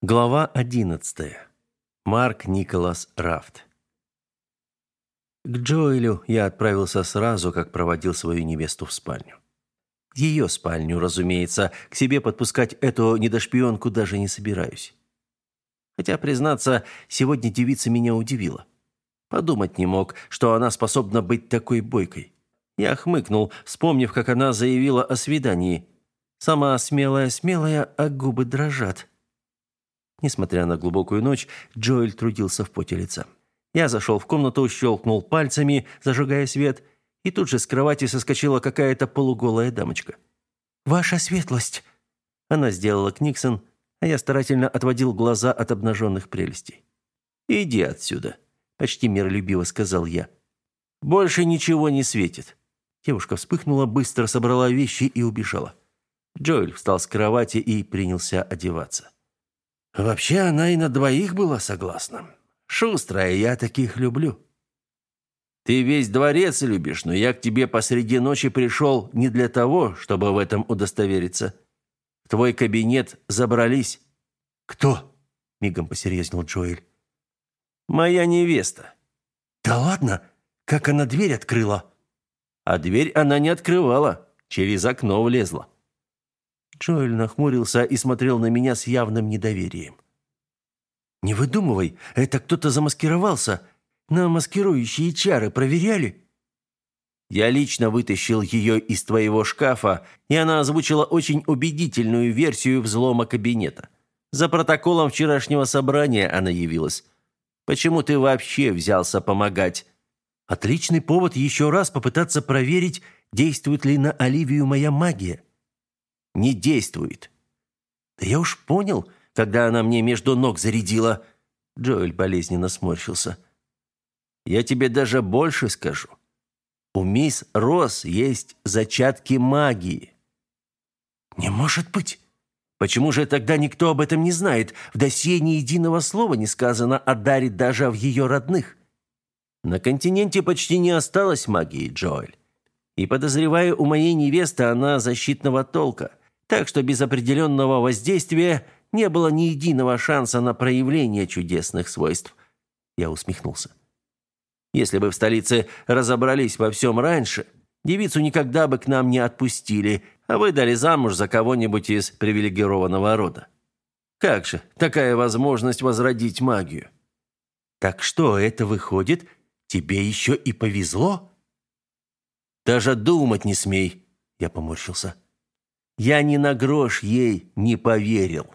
Глава 11. Марк Николас Рафт. К Джоэлю я отправился сразу, как проводил свою невесту в спальню. Ее спальню, разумеется, к себе подпускать эту недошпионку даже не собираюсь. Хотя, признаться, сегодня девица меня удивила. Подумать не мог, что она способна быть такой бойкой. Я хмыкнул, вспомнив, как она заявила о свидании. «Сама смелая-смелая, а губы дрожат». Несмотря на глубокую ночь, Джоэль трудился в поте лица. Я зашел в комнату, щелкнул пальцами, зажигая свет, и тут же с кровати соскочила какая-то полуголая дамочка. «Ваша светлость!» Она сделала книксон, а я старательно отводил глаза от обнаженных прелестей. «Иди отсюда», — почти миролюбиво сказал я. «Больше ничего не светит». Девушка вспыхнула, быстро собрала вещи и убежала. Джоэль встал с кровати и принялся одеваться. Вообще она и на двоих была согласна. Шустрая, я таких люблю. Ты весь дворец любишь, но я к тебе посреди ночи пришел не для того, чтобы в этом удостовериться. В твой кабинет забрались. Кто? Мигом посерьезнел Джоэль. Моя невеста. Да ладно, как она дверь открыла? А дверь она не открывала, через окно влезла. Джоэль нахмурился и смотрел на меня с явным недоверием. «Не выдумывай, это кто-то замаскировался. На маскирующие чары проверяли?» «Я лично вытащил ее из твоего шкафа, и она озвучила очень убедительную версию взлома кабинета. За протоколом вчерашнего собрания она явилась. Почему ты вообще взялся помогать?» «Отличный повод еще раз попытаться проверить, действует ли на Оливию моя магия» не действует. Да я уж понял, когда она мне между ног зарядила. Джоэль болезненно сморщился. Я тебе даже больше скажу. У мисс Росс есть зачатки магии. Не может быть. Почему же тогда никто об этом не знает? В досье ни единого слова не сказано о даре даже в ее родных. На континенте почти не осталось магии, Джоэль. И подозреваю, у моей невесты она защитного толка так что без определенного воздействия не было ни единого шанса на проявление чудесных свойств. Я усмехнулся. Если бы в столице разобрались во всем раньше, девицу никогда бы к нам не отпустили, а выдали замуж за кого-нибудь из привилегированного рода. Как же такая возможность возродить магию? Так что это выходит, тебе еще и повезло? Даже думать не смей, я поморщился. Я ни на грош ей не поверил.